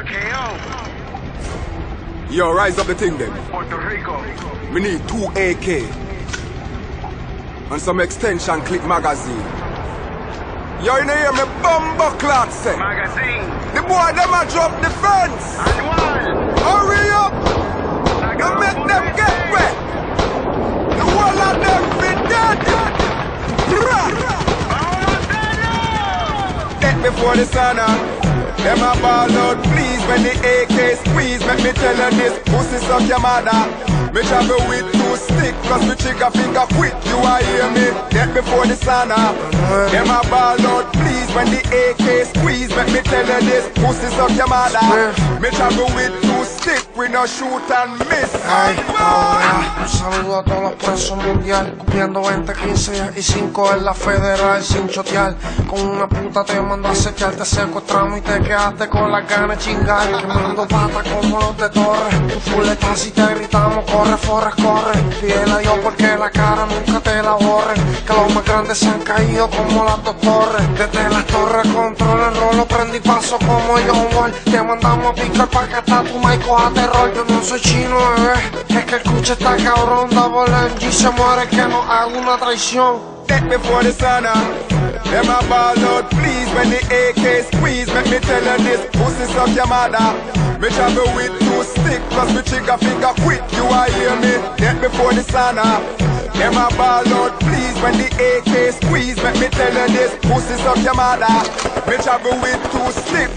RKO, Yo, rise up the thing then. Puerto Rico. We need two AK and some extension clip magazine. Yo, you know hear me bumbo clock say. Magazine. The boy them a drop the fence. Anuel. Hurry up! You make them get wet. The whole of them be dead. Get before the sun up. Them a ball out, please, when the AK squeeze. Make me tell you this, pussy suck your mother. Me travel with two stick, cause me trigger finger quick. You a hear me? Get before the sun up. Them a ball out, please, when the AK squeeze. Make me tell you this, pussy suck your mother. Me travel with two stick, we no shoot and miss. Ay, ahora, un saludo a todos los presos mundial Cumpliendo 20, 15 y 5 en la federal sin chotear. Con una puta te mando a setear Te secuestramos y te quedaste con las ganas de chingar. Quemando pata como los de torres Tu fuletas y te gritamos corre, forre, corre Fiel a Dios porque la cara nunca te la borren Que los más grandes se han caído como las dos torres. Desde las torres control el rolo prendí paso como John Wall. Te mandamos a picar pa' que está tu mic coja terror. Yo no soy chino, bebé Es que el cuche está Double MG se muere que no haga una traición Take me for the up. Them a ball out, please, when the AK squeeze. Make me tell you this, pussy suck your mother. Me travel with two stick, plus me trigger finger quick. You a hear me? Get before the sun up. Them a ball out, please, when the AK squeeze. Make me tell you this, pussy suck your mother. Me travel with two stick,